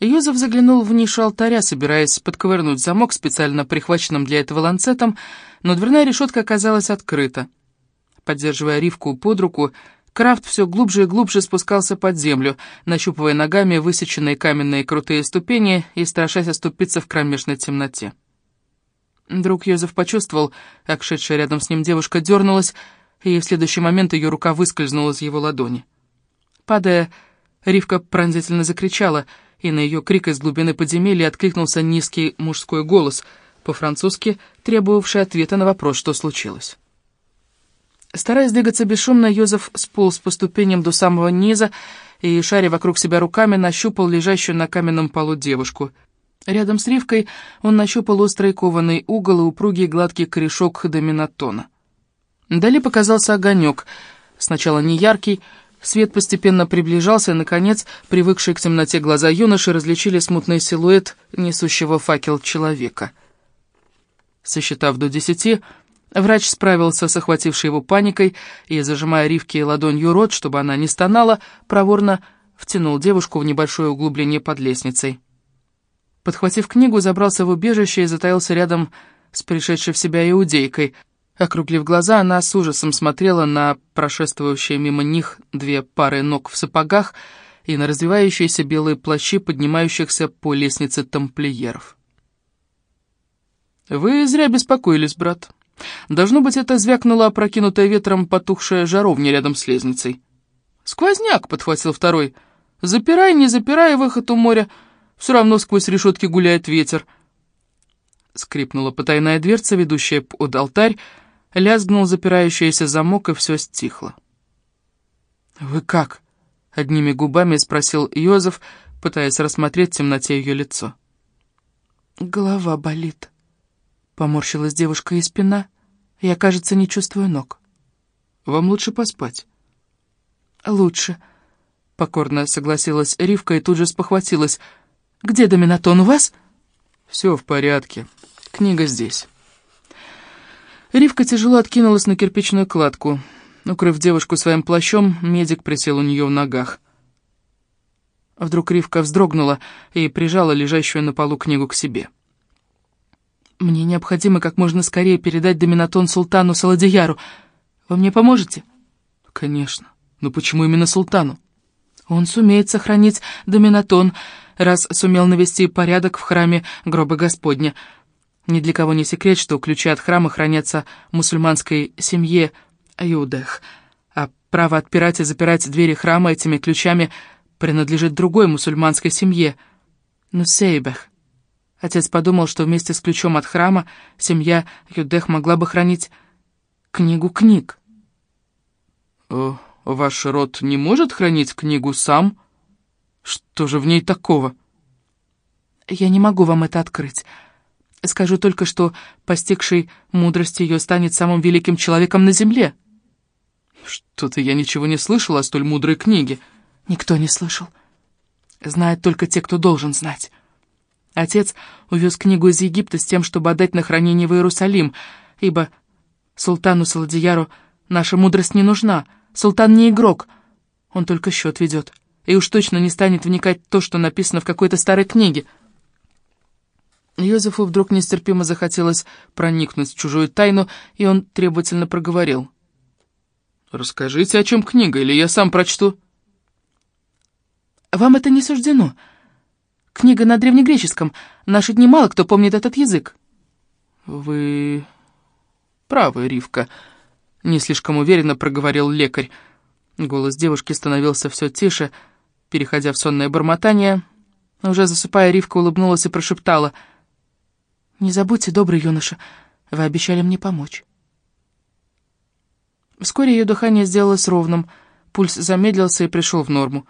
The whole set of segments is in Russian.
Йозеф заглянул в нишу алтаря, собираясь подковырнуть замок, специально прихваченным для этого ланцетом, но дверная решетка оказалась открыта. Поддерживая Ривку под руку, Крафт все глубже и глубже спускался под землю, нащупывая ногами высеченные каменные крутые ступени и страшась оступиться в кромешной темноте. Друг Йозеф почувствовал, как шедшая рядом с ним девушка дернулась, и в следующий момент ее рука выскользнула из его ладони. Падая, Ривка пронзительно закричала — и на ее крик из глубины подземелья откликнулся низкий мужской голос, по-французски требовавший ответа на вопрос, что случилось. Стараясь двигаться бесшумно, Йозеф сполз по ступеням до самого низа и, шаря вокруг себя руками, нащупал лежащую на каменном полу девушку. Рядом с Ривкой он нащупал острый кованый угол и упругий гладкий корешок доминатона. Вдали показался огонек, сначала неяркий, Свет постепенно приближался, и, наконец, привыкшие к темноте глаза юноши различили смутный силуэт несущего факел человека. Сосчитав до десяти, врач справился с охватившей его паникой и, зажимая Ривке ладонью рот, чтобы она не стонала, проворно втянул девушку в небольшое углубление под лестницей. Подхватив книгу, забрался в убежище и затаился рядом с пришедшей в себя иудейкой — Округлив глаза, она с ужасом смотрела на прошествующие мимо них две пары ног в сапогах и на развивающиеся белые плащи, поднимающихся по лестнице тамплиеров. «Вы зря беспокоились, брат. Должно быть, это звякнула опрокинутая ветром потухшая жаровня рядом с лестницей». «Сквозняк!» — подхватил второй. «Запирай, не запирай выход у моря. Все равно сквозь решетки гуляет ветер». Скрипнула потайная дверца, ведущая под алтарь, Лязгнул запирающийся замок, и все стихло. «Вы как?» — одними губами спросил Йозеф, пытаясь рассмотреть в темноте ее лицо. «Голова болит», — поморщилась девушка и спина. «Я, кажется, не чувствую ног». «Вам лучше поспать». «Лучше», — покорно согласилась Ривка и тут же спохватилась. «Где доминатон у вас?» «Все в порядке. Книга здесь». Ривка тяжело откинулась на кирпичную кладку. Укрыв девушку своим плащом, медик присел у нее в ногах. Вдруг Ривка вздрогнула и прижала лежащую на полу книгу к себе. «Мне необходимо как можно скорее передать доминатон султану Саладияру. Вы мне поможете?» «Конечно. Но почему именно султану?» «Он сумеет сохранить доминатон, раз сумел навести порядок в храме гроба Господня». Ни для кого не секрет, что ключи от храма хранятся мусульманской семье Аюдех, а право отпирать и запирать двери храма этими ключами принадлежит другой мусульманской семье — Нусейбех. Отец подумал, что вместе с ключом от храма семья Юдех могла бы хранить книгу книг. «О, ваш род не может хранить книгу сам? Что же в ней такого?» «Я не могу вам это открыть». Скажу только, что постигший мудрости ее станет самым великим человеком на земле. Что-то я ничего не слышал о столь мудрой книге. Никто не слышал. Знает только те, кто должен знать. Отец увез книгу из Египта с тем, чтобы отдать на хранение в Иерусалим, ибо султану Саладияру наша мудрость не нужна. Султан не игрок, он только счет ведет, и уж точно не станет вникать в то, что написано в какой-то старой книге — Йозефу вдруг нестерпимо захотелось проникнуть в чужую тайну, и он требовательно проговорил. «Расскажите, о чем книга, или я сам прочту». «Вам это не суждено. Книга на древнегреческом. Наши дни мало кто помнит этот язык». «Вы правы, Ривка», — не слишком уверенно проговорил лекарь. Голос девушки становился все тише, переходя в сонное бормотание. Уже засыпая, Ривка улыбнулась и прошептала — «Не забудьте, добрый юноша, вы обещали мне помочь». Вскоре ее дыхание сделалось ровным, пульс замедлился и пришел в норму.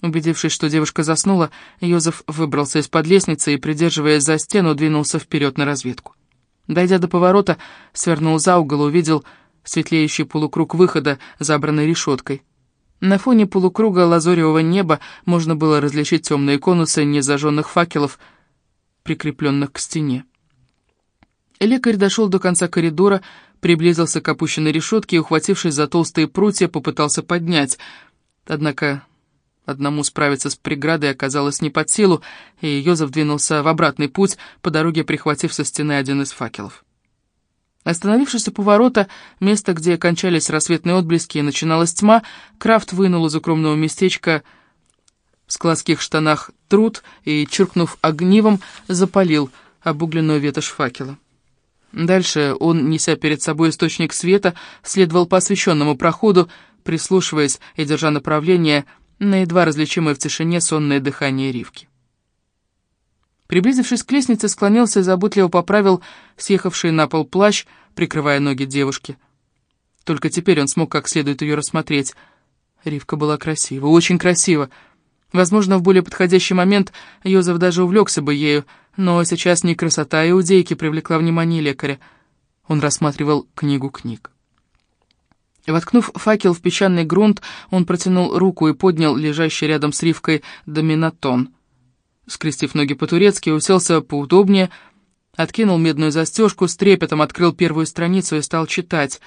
Убедившись, что девушка заснула, Йозеф выбрался из-под лестницы и, придерживаясь за стену, двинулся вперед на разведку. Дойдя до поворота, свернул за угол и увидел светлеющий полукруг выхода, забранный решеткой. На фоне полукруга лазоревого неба можно было различить темные конусы незажженных факелов — прикрепленных к стене. Лекарь дошел до конца коридора, приблизился к опущенной решетке и, ухватившись за толстые прутья, попытался поднять. Однако Одному справиться с преградой оказалось не под силу, и Йозеф двинулся в обратный путь, по дороге прихватив со стены один из факелов. Остановившись у поворота, место, где кончались рассветные отблески и начиналась тьма, Крафт вынул из укромного местечка складских штанах труд и, чиркнув огнивом, запалил обугленную ветошь факела. Дальше он, неся перед собой источник света, следовал по освещенному проходу, прислушиваясь и держа направление на едва различимое в тишине сонное дыхание Ривки. Приблизившись к лестнице, склонился и заботливо поправил съехавший на пол плащ, прикрывая ноги девушки. Только теперь он смог как следует ее рассмотреть. Ривка была красива, очень красива. Возможно, в более подходящий момент Йозеф даже увлекся бы ею, но сейчас не красота иудейки привлекла внимание лекаря. Он рассматривал книгу книг. Воткнув факел в песчаный грунт, он протянул руку и поднял лежащий рядом с Ривкой доминатон — скрестив ноги по-турецки, уселся поудобнее, откинул медную застежку, с трепетом открыл первую страницу и стал читать.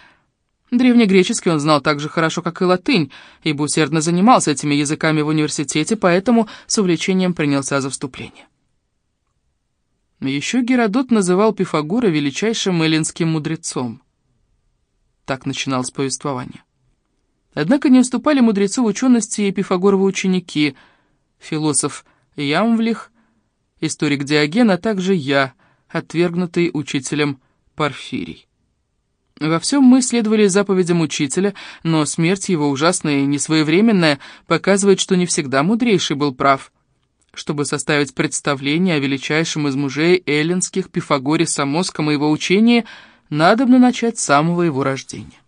Древнегреческий он знал так же хорошо, как и латынь, ибо усердно занимался этими языками в университете, поэтому с увлечением принялся за вступление. Еще Геродот называл Пифагора величайшим эллинским мудрецом. Так начиналось повествование. Однако не уступали мудрецу в учености и Пифагоровы ученики, философ Ямвлих, историк Диоген, а также я, отвергнутый учителем Порфирий. Во всем мы следовали заповедям учителя, но смерть его ужасная и несвоевременная показывает, что не всегда мудрейший был прав. Чтобы составить представление о величайшем из мужей эллинских Пифагоре Самоском и его учении, надобно начать с самого его рождения.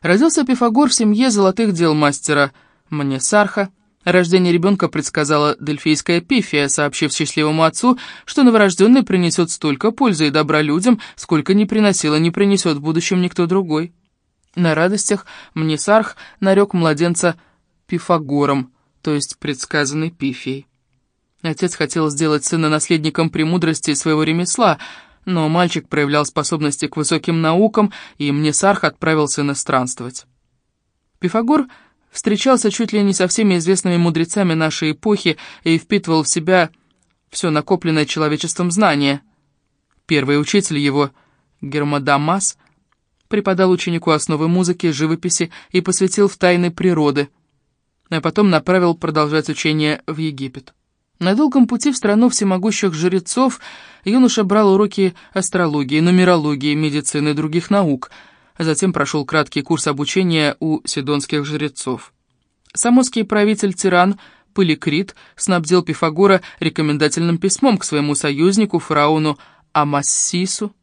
Родился Пифагор в семье золотых дел мастера Мнесарха, Рождение ребенка предсказала дельфийская пифия, сообщив счастливому отцу, что новорожденный принесет столько пользы и добра людям, сколько не приносила, не принесет в будущем никто другой. На радостях Мнесарх нарек младенца Пифагором, то есть предсказанной пифией. Отец хотел сделать сына наследником премудрости своего ремесла, но мальчик проявлял способности к высоким наукам, и Мнесарх отправил сына странствовать. Пифагор — встречался чуть ли не со всеми известными мудрецами нашей эпохи и впитывал в себя все накопленное человечеством знание. Первый учитель его, Гермодамас, преподал ученику основы музыки, живописи и посвятил в тайны природы, а потом направил продолжать учение в Египет. На долгом пути в страну всемогущих жрецов юноша брал уроки астрологии, нумерологии, медицины и других наук — а затем прошел краткий курс обучения у сидонских жрецов. Самоский правитель-тиран Поликрит снабдил Пифагора рекомендательным письмом к своему союзнику, фараону Амассису,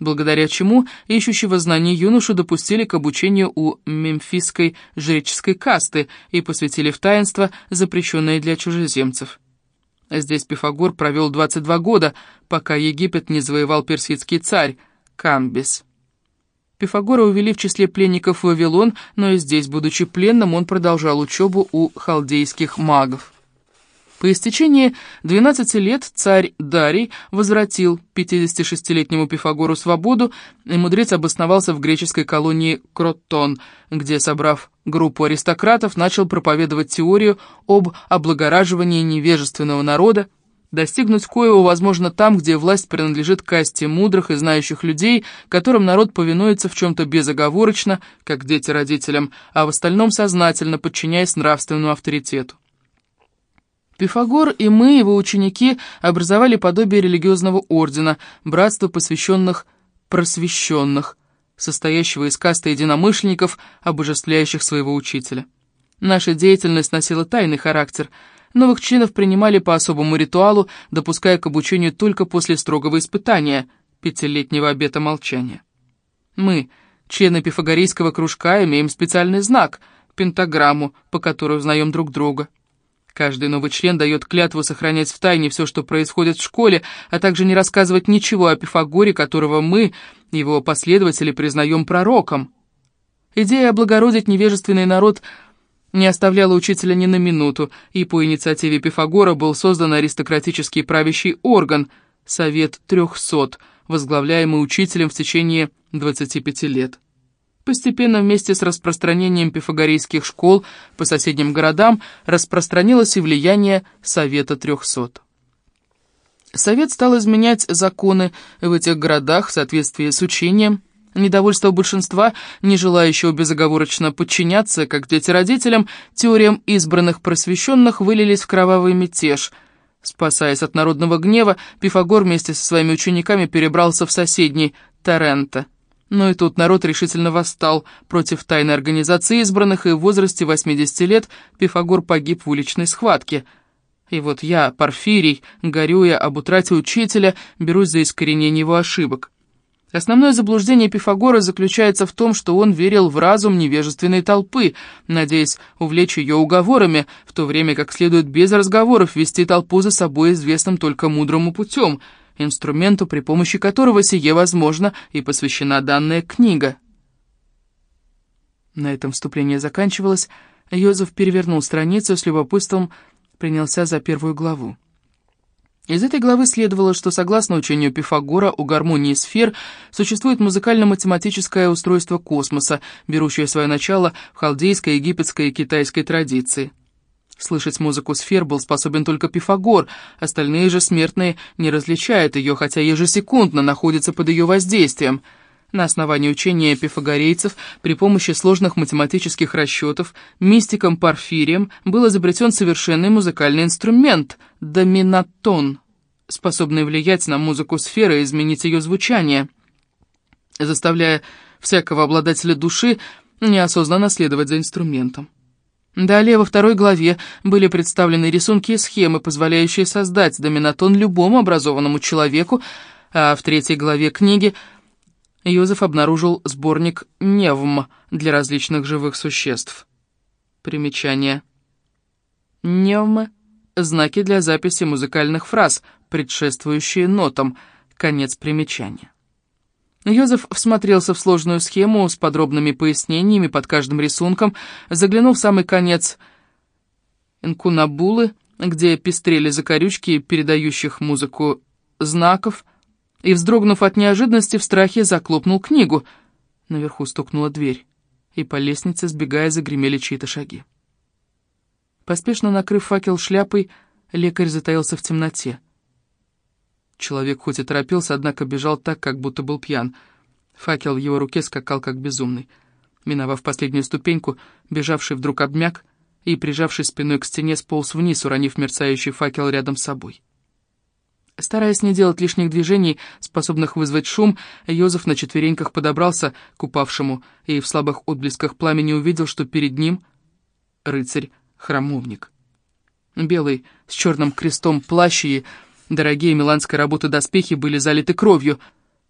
благодаря чему ищущего знаний юношу допустили к обучению у мемфисской жреческой касты и посвятили в таинство, запрещенное для чужеземцев. Здесь Пифагор провел 22 года, пока Египет не завоевал персидский царь Камбис. Пифагора увели в числе пленников в Вавилон, но и здесь, будучи пленным, он продолжал учебу у халдейских магов. По истечении 12 лет царь Дарий возвратил 56-летнему Пифагору свободу, и мудрец обосновался в греческой колонии Кротон, где, собрав группу аристократов, начал проповедовать теорию об облагораживании невежественного народа, Достигнуть коего возможно там, где власть принадлежит касте мудрых и знающих людей, которым народ повинуется в чем-то безоговорочно, как дети родителям, а в остальном сознательно, подчиняясь нравственному авторитету. Пифагор и мы, его ученики, образовали подобие религиозного ордена, братство посвященных просвещенных, состоящего из касты единомышленников, обожествляющих своего учителя. Наша деятельность носила тайный характер – Новых членов принимали по особому ритуалу, допуская к обучению только после строгого испытания, пятилетнего обета молчания. Мы, члены пифагорейского кружка, имеем специальный знак, пентаграмму, по которой узнаем друг друга. Каждый новый член дает клятву сохранять в тайне все, что происходит в школе, а также не рассказывать ничего о Пифагоре, которого мы, его последователи, признаем пророком. Идея облагородить невежественный народ – не оставляла учителя ни на минуту, и по инициативе Пифагора был создан аристократический правящий орган «Совет трехсот», возглавляемый учителем в течение 25 лет. Постепенно вместе с распространением пифагорейских школ по соседним городам распространилось и влияние Совета трехсот. Совет стал изменять законы в этих городах в соответствии с учением. Недовольство большинства, не желающего безоговорочно подчиняться, как дети родителям, теориям избранных просвещенных вылились в кровавый мятеж. Спасаясь от народного гнева, Пифагор вместе со своими учениками перебрался в соседний Таренто. Но и тут народ решительно восстал против тайной организации избранных, и в возрасте 80 лет Пифагор погиб в уличной схватке – и вот я, Порфирий, горюя об утрате учителя, берусь за искоренение его ошибок. Основное заблуждение Пифагора заключается в том, что он верил в разум невежественной толпы, надеясь увлечь ее уговорами, в то время как следует без разговоров вести толпу за собой известным только мудрому путем, инструменту, при помощи которого сие возможно и посвящена данная книга. На этом вступление заканчивалось, Йозеф перевернул страницу с любопытством, принялся за первую главу. Из этой главы следовало, что согласно учению Пифагора у гармонии сфер существует музыкально-математическое устройство космоса, берущее свое начало в халдейской, египетской и китайской традиции. Слышать музыку сфер был способен только Пифагор, остальные же смертные не различают ее, хотя ежесекундно находятся под ее воздействием – на основании учения пифагорейцев при помощи сложных математических расчетов мистиком Порфирием был изобретен совершенный музыкальный инструмент – доминатон, способный влиять на музыку сферы и изменить ее звучание, заставляя всякого обладателя души неосознанно следовать за инструментом. Далее во второй главе были представлены рисунки и схемы, позволяющие создать доминатон любому образованному человеку, а в третьей главе книги – Юзеф обнаружил сборник «Невм» для различных живых существ. Примечание. «Невмы» — знаки для записи музыкальных фраз, предшествующие нотам. Конец примечания. Йозеф всмотрелся в сложную схему с подробными пояснениями под каждым рисунком, заглянул в самый конец инкунабулы, где пестрели закорючки передающих музыку знаков, и, вздрогнув от неожиданности, в страхе заклопнул книгу. Наверху стукнула дверь, и по лестнице, сбегая, загремели чьи-то шаги. Поспешно накрыв факел шляпой, лекарь затаился в темноте. Человек хоть и торопился, однако бежал так, как будто был пьян. Факел в его руке скакал, как безумный. Миновав последнюю ступеньку, бежавший вдруг обмяк и, прижавшись спиной к стене, сполз вниз, уронив мерцающий факел рядом с собой. Стараясь не делать лишних движений, способных вызвать шум, Йозеф на четвереньках подобрался к упавшему и в слабых отблесках пламени увидел, что перед ним рыцарь-храмовник. Белый, с черным крестом плащ и дорогие миланской работы доспехи были залиты кровью.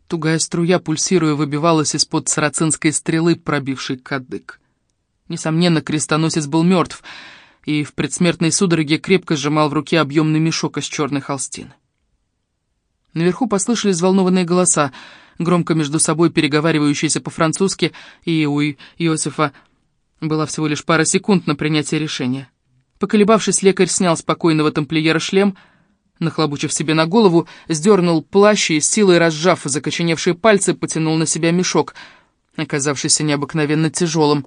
Тугая струя, пульсируя, выбивалась из-под сарацинской стрелы, пробившей кадык. Несомненно, крестоносец был мертв, и в предсмертной судороге крепко сжимал в руке объемный мешок из черной холстины. Наверху послышались взволнованные голоса, громко между собой переговаривающиеся по-французски, и у Иосифа была всего лишь пара секунд на принятие решения. Поколебавшись, лекарь снял спокойного тамплиера шлем, нахлобучив себе на голову, сдернул плащ и, силой разжав закоченевшие пальцы, потянул на себя мешок, оказавшийся необыкновенно тяжелым.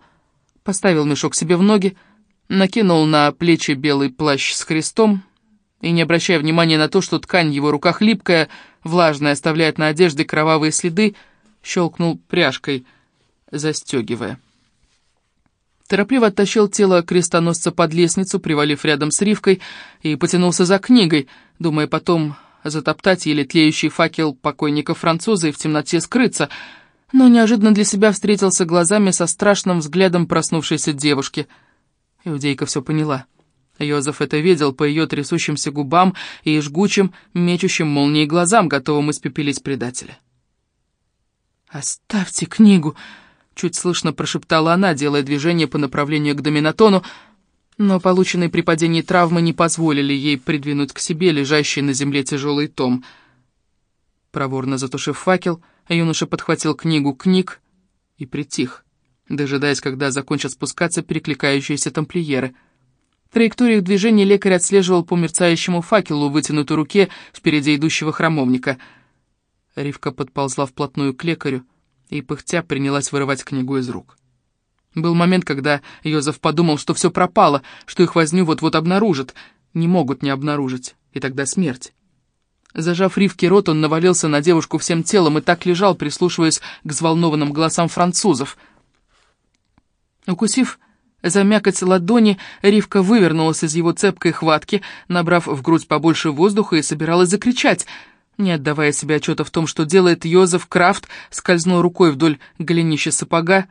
Поставил мешок себе в ноги, накинул на плечи белый плащ с крестом, и, не обращая внимания на то, что ткань в его руках липкая, влажная, оставляет на одежде кровавые следы, щелкнул пряжкой, застегивая. Торопливо оттащил тело крестоносца под лестницу, привалив рядом с Ривкой, и потянулся за книгой, думая потом затоптать еле тлеющий факел покойника-француза и в темноте скрыться, но неожиданно для себя встретился глазами со страшным взглядом проснувшейся девушки. Иудейка все поняла — Йозеф это видел по ее трясущимся губам и жгучим, мечущим молнией глазам, готовым испепелить предателя. «Оставьте книгу!» — чуть слышно прошептала она, делая движение по направлению к доминатону, но полученные при падении травмы не позволили ей придвинуть к себе лежащий на земле тяжелый том. Проворно затушив факел, юноша подхватил книгу книг и притих, дожидаясь, когда закончат спускаться перекликающиеся тамплиеры — Траекторию движения лекарь отслеживал по мерцающему факелу, вытянутой руке впереди идущего храмовника. Ривка подползла вплотную к лекарю, и пыхтя принялась вырывать книгу из рук. Был момент, когда Йозеф подумал, что все пропало, что их возню вот-вот обнаружат. Не могут не обнаружить, и тогда смерть. Зажав Ривки рот, он навалился на девушку всем телом и так лежал, прислушиваясь к взволнованным голосам французов. Укусив за мякоть ладони, Ривка вывернулась из его цепкой хватки, набрав в грудь побольше воздуха и собиралась закричать. Не отдавая себе отчета в том, что делает, Йозеф Крафт скользнул рукой вдоль голенища сапога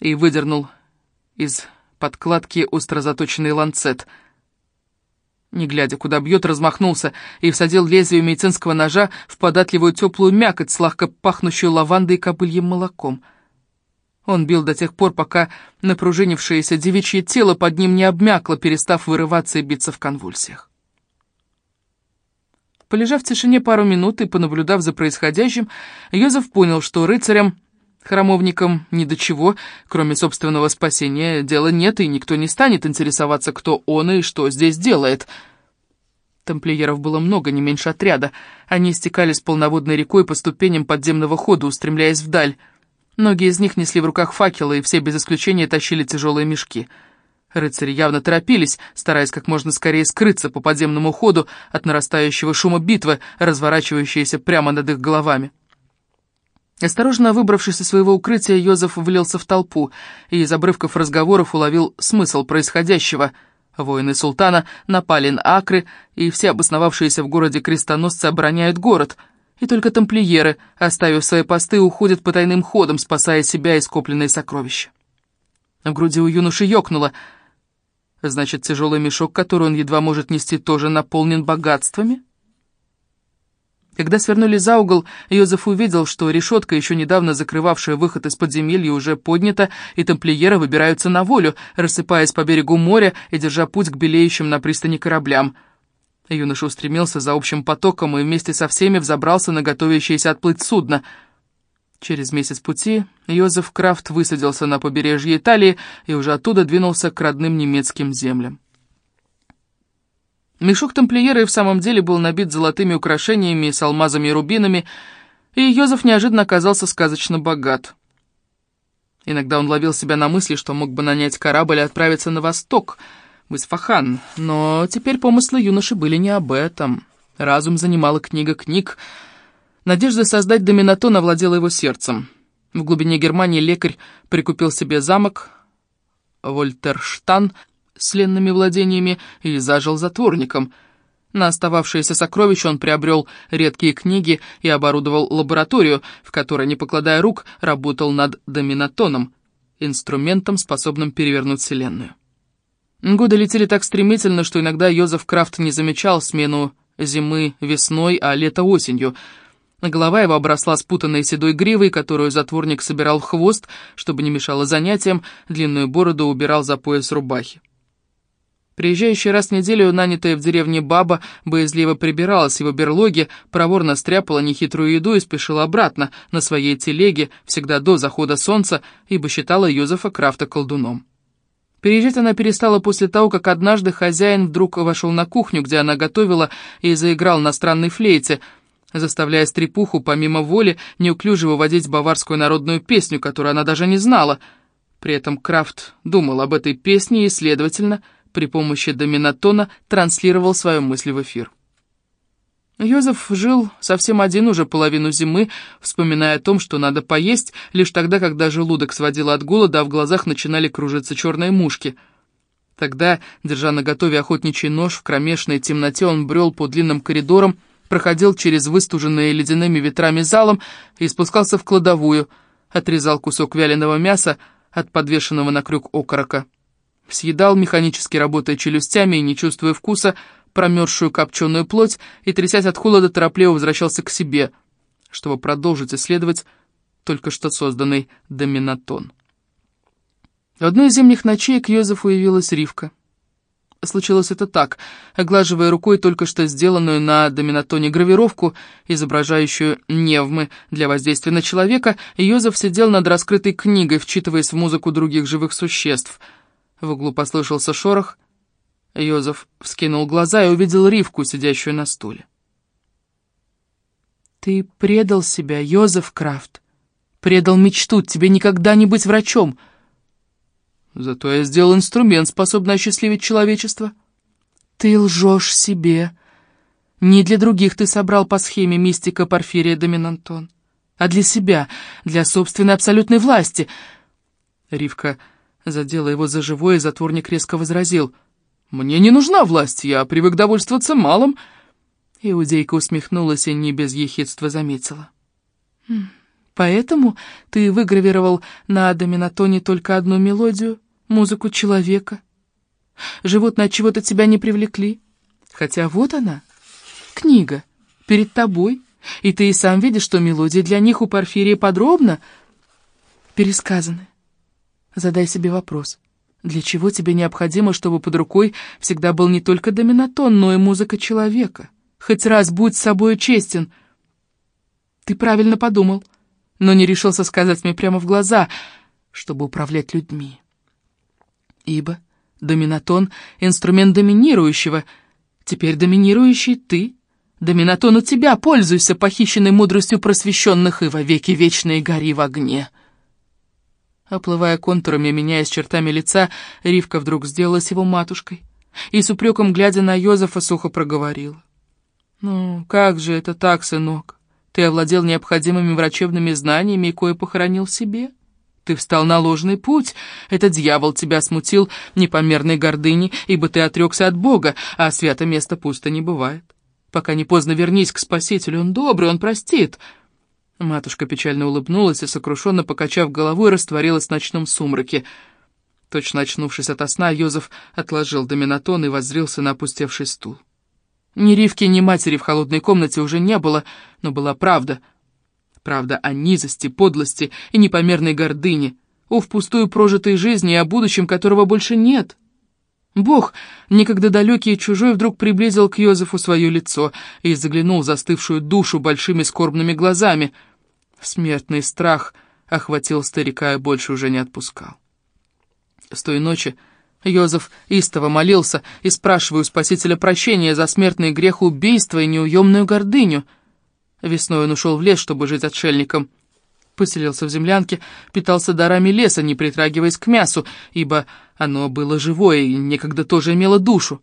и выдернул из подкладки остро заточенный ланцет — не глядя, куда бьет, размахнулся и всадил лезвие медицинского ножа в податливую теплую мякоть, сладко пахнущую лавандой и кобыльем молоком. Он бил до тех пор, пока напружинившееся девичье тело под ним не обмякло, перестав вырываться и биться в конвульсиях. Полежав в тишине пару минут и понаблюдав за происходящим, Йозеф понял, что рыцарям, храмовникам ни до чего, кроме собственного спасения, дела нет, и никто не станет интересоваться, кто он и что здесь делает — Тамплиеров было много, не меньше отряда. Они стекались полноводной рекой по ступеням подземного хода, устремляясь вдаль. Многие из них несли в руках факелы, и все без исключения тащили тяжелые мешки. Рыцари явно торопились, стараясь как можно скорее скрыться по подземному ходу от нарастающего шума битвы, разворачивающейся прямо над их головами. Осторожно выбравшись из своего укрытия, Йозеф влился в толпу и из обрывков разговоров уловил смысл происходящего — Воины султана напали на Акры, и все обосновавшиеся в городе крестоносцы обороняют город, и только тамплиеры, оставив свои посты, уходят по тайным ходам, спасая себя и скопленные сокровища. В груди у юноши ёкнуло. Значит, тяжелый мешок, который он едва может нести, тоже наполнен богатствами? Когда свернули за угол, Йозеф увидел, что решетка, еще недавно закрывавшая выход из подземелья, уже поднята, и тамплиеры выбираются на волю, рассыпаясь по берегу моря и держа путь к белеющим на пристани кораблям. Юноша устремился за общим потоком и вместе со всеми взобрался на готовящееся отплыть судно. Через месяц пути Йозеф Крафт высадился на побережье Италии и уже оттуда двинулся к родным немецким землям. Мешок тамплиера и в самом деле был набит золотыми украшениями с алмазами и рубинами, и Йозеф неожиданно оказался сказочно богат. Иногда он ловил себя на мысли, что мог бы нанять корабль и отправиться на восток, в Исфахан, но теперь помыслы юноши были не об этом. Разум занимала книга книг. Надежда создать доминатон овладела его сердцем. В глубине Германии лекарь прикупил себе замок, Вольтерштан — с ленными владениями и зажил затворником. На остававшиеся сокровища он приобрел редкие книги и оборудовал лабораторию, в которой, не покладая рук, работал над доминатоном, инструментом, способным перевернуть Вселенную. Годы летели так стремительно, что иногда Йозеф Крафт не замечал смену зимы весной, а лето осенью. Голова его обросла спутанной седой гривой, которую затворник собирал в хвост, чтобы не мешало занятиям, длинную бороду убирал за пояс рубахи. Приезжающая раз в неделю нанятая в деревне баба боязливо прибиралась в его берлоге, проворно стряпала нехитрую еду и спешила обратно на своей телеге, всегда до захода солнца, ибо считала Йозефа Крафта колдуном. Переезжать она перестала после того, как однажды хозяин вдруг вошел на кухню, где она готовила, и заиграл на странной флейте, заставляя стрепуху, помимо воли, неуклюже выводить баварскую народную песню, которую она даже не знала. При этом Крафт думал об этой песне и, следовательно, при помощи доминатона транслировал свою мысль в эфир. Йозеф жил совсем один уже половину зимы, вспоминая о том, что надо поесть, лишь тогда, когда желудок сводило от голода, а в глазах начинали кружиться черные мушки. Тогда, держа на готове охотничий нож, в кромешной темноте он брел по длинным коридорам, проходил через выстуженные ледяными ветрами залом и спускался в кладовую, отрезал кусок вяленого мяса от подвешенного на крюк окорока съедал, механически работая челюстями и не чувствуя вкуса, промерзшую копченую плоть и, трясясь от холода, торопливо возвращался к себе, чтобы продолжить исследовать только что созданный доминатон. В одной из зимних ночей к Йозефу явилась Ривка. Случилось это так. Оглаживая рукой только что сделанную на доминатоне гравировку, изображающую невмы для воздействия на человека, Йозеф сидел над раскрытой книгой, вчитываясь в музыку других живых существ — в углу послышался шорох. Йозеф вскинул глаза и увидел Ривку, сидящую на стуле. «Ты предал себя, Йозеф Крафт. Предал мечту, тебе никогда не быть врачом. Зато я сделал инструмент, способный осчастливить человечество. Ты лжешь себе. Не для других ты собрал по схеме мистика Порфирия Доминантон, а для себя, для собственной абсолютной власти. Ривка задела его за живое, и затворник резко возразил. «Мне не нужна власть, я привык довольствоваться малым». Иудейка усмехнулась и не без ехидства заметила. «Хм, «Поэтому ты выгравировал на доминатоне только одну мелодию, музыку человека. Животные от чего-то тебя не привлекли. Хотя вот она, книга, перед тобой, и ты и сам видишь, что мелодии для них у Порфирия подробно пересказаны. Задай себе вопрос». Для чего тебе необходимо, чтобы под рукой всегда был не только доминатон, но и музыка человека? Хоть раз будь с собой честен. Ты правильно подумал, но не решился сказать мне прямо в глаза, чтобы управлять людьми. Ибо доминатон — инструмент доминирующего. Теперь доминирующий ты. Доминатон у тебя, пользуйся похищенной мудростью просвещенных и вовеки вечной гори в огне. Оплывая контурами, меняясь чертами лица, Ривка вдруг сделалась его матушкой и с упреком, глядя на Йозефа, сухо проговорила. «Ну, как же это так, сынок? Ты овладел необходимыми врачебными знаниями и кое похоронил себе. Ты встал на ложный путь. Этот дьявол тебя смутил непомерной гордыней, ибо ты отрекся от Бога, а свято место пусто не бывает. Пока не поздно вернись к Спасителю, он добрый, он простит». Матушка печально улыбнулась и, сокрушенно покачав головой, растворилась в ночном сумраке. Точно очнувшись ото сна, Йозеф отложил доминатон и воззрился на опустевший стул. Ни Ривки, ни матери в холодной комнате уже не было, но была правда. Правда о низости, подлости и непомерной гордыне, о впустую прожитой жизни и о будущем, которого больше нет. Бог, никогда далекий и чужой, вдруг приблизил к Йозефу свое лицо и заглянул в застывшую душу большими скорбными глазами. Смертный страх охватил старика и больше уже не отпускал. С той ночи Йозеф истово молился и спрашивая у Спасителя прощения за смертный грех убийства и неуемную гордыню. Весной он ушел в лес, чтобы жить отшельником. Поселился в землянке, питался дарами леса, не притрагиваясь к мясу, ибо оно было живое и некогда тоже имело душу.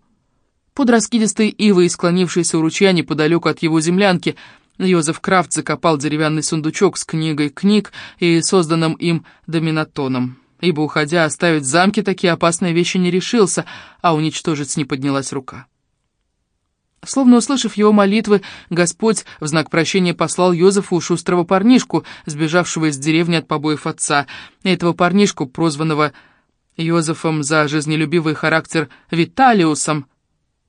Под раскидистой ивой, склонившейся у ручья неподалеку от его землянки, Йозеф Крафт закопал деревянный сундучок с книгой книг и созданным им доминатоном ибо, уходя, оставить в замке такие опасные вещи не решился, а уничтожить не поднялась рука. Словно услышав его молитвы, Господь в знак прощения послал Йозефу шустрого парнишку, сбежавшего из деревни от побоев отца. Этого парнишку, прозванного Йозефом за жизнелюбивый характер Виталиусом,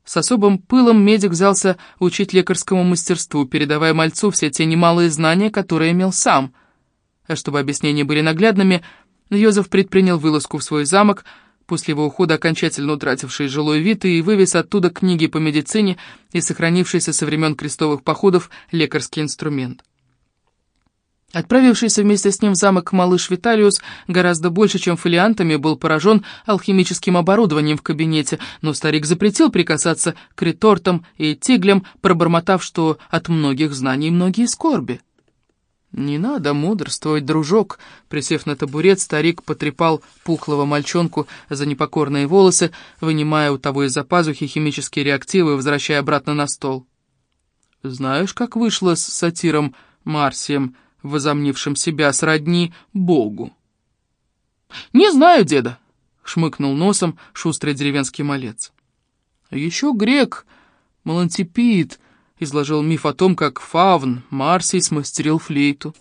с особым пылом медик взялся учить лекарскому мастерству, передавая мальцу все те немалые знания, которые имел сам. А чтобы объяснения были наглядными, Йозеф предпринял вылазку в свой замок, после его ухода окончательно утративший жилой вид, и вывез оттуда книги по медицине и сохранившийся со времен крестовых походов лекарский инструмент. Отправившийся вместе с ним в замок малыш Виталиус гораздо больше, чем фолиантами, был поражен алхимическим оборудованием в кабинете, но старик запретил прикасаться к ретортам и тиглям, пробормотав, что от многих знаний многие скорби. «Не надо мудрствовать, дружок!» Присев на табурет, старик потрепал пухлого мальчонку за непокорные волосы, вынимая у того из-за пазухи химические реактивы и возвращая обратно на стол. «Знаешь, как вышло с сатиром Марсием, возомнившим себя сродни Богу?» «Не знаю, деда!» — шмыкнул носом шустрый деревенский малец. «Еще грек, Малантипит!» изложил миф о том, как Фавн Марсий смастерил флейту.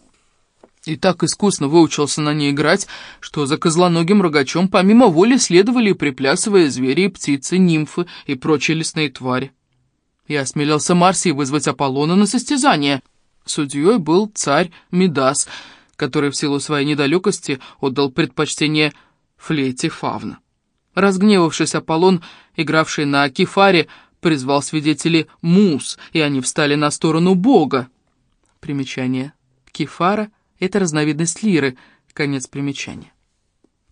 И так искусно выучился на ней играть, что за козлоногим рогачом помимо воли следовали, приплясывая звери и птицы, нимфы и прочие лесные твари. Я осмелился Марсий вызвать Аполлона на состязание. Судьей был царь Мидас, который в силу своей недалекости отдал предпочтение флейте Фавна. Разгневавшись, Аполлон, игравший на кефаре, призвал свидетелей Мус, и они встали на сторону Бога. Примечание. Кефара — это разновидность лиры. Конец примечания.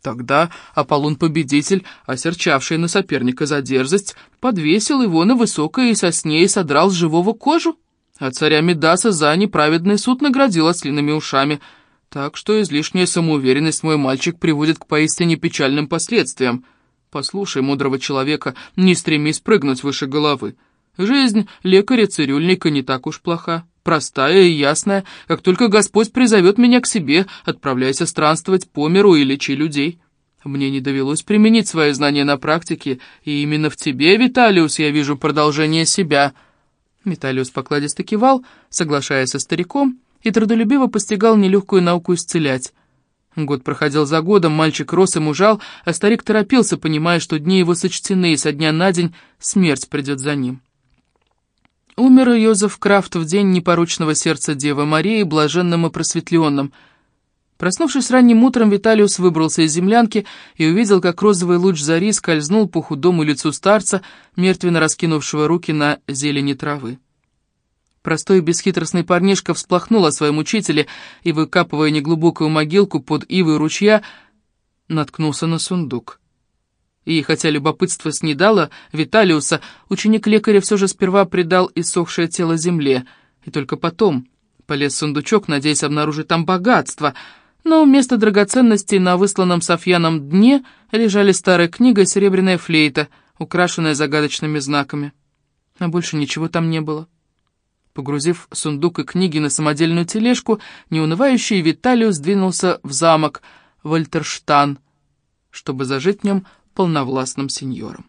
Тогда Аполлон-победитель, осерчавший на соперника за дерзость, подвесил его на высокой сосне и содрал с живого кожу, а царя Медаса за неправедный суд наградил ослиными ушами. Так что излишняя самоуверенность, мой мальчик, приводит к поистине печальным последствиям. Послушай, мудрого человека, не стремись прыгнуть выше головы. Жизнь лекаря-цирюльника не так уж плоха, простая и ясная. Как только Господь призовет меня к себе, отправляйся странствовать по миру и лечи людей. Мне не довелось применить свои знания на практике, и именно в тебе, Виталиус, я вижу продолжение себя». Виталиус покладисто кивал, соглашаясь со стариком, и трудолюбиво постигал нелегкую науку исцелять. Год проходил за годом, мальчик рос и мужал, а старик торопился, понимая, что дни его сочтены, и со дня на день смерть придет за ним. Умер Йозеф Крафт в день непорочного сердца Девы Марии, блаженным и просветленным — Проснувшись ранним утром, Виталиус выбрался из землянки и увидел, как розовый луч зари скользнул по худому лицу старца, мертвенно раскинувшего руки на зелени травы. Простой и бесхитростный парнишка всплохнул о своем учителе и, выкапывая неглубокую могилку под ивой ручья, наткнулся на сундук. И хотя любопытство снедало Виталиуса, ученик лекаря все же сперва предал иссохшее тело земле, и только потом полез в сундучок, надеясь обнаружить там богатство — но вместо драгоценностей на высланном Софьяном дне лежали старая книга и серебряная флейта, украшенная загадочными знаками. А больше ничего там не было. Погрузив сундук и книги на самодельную тележку, неунывающий Виталиус двинулся в замок Вольтерштан, чтобы зажить в нем полновластным сеньором.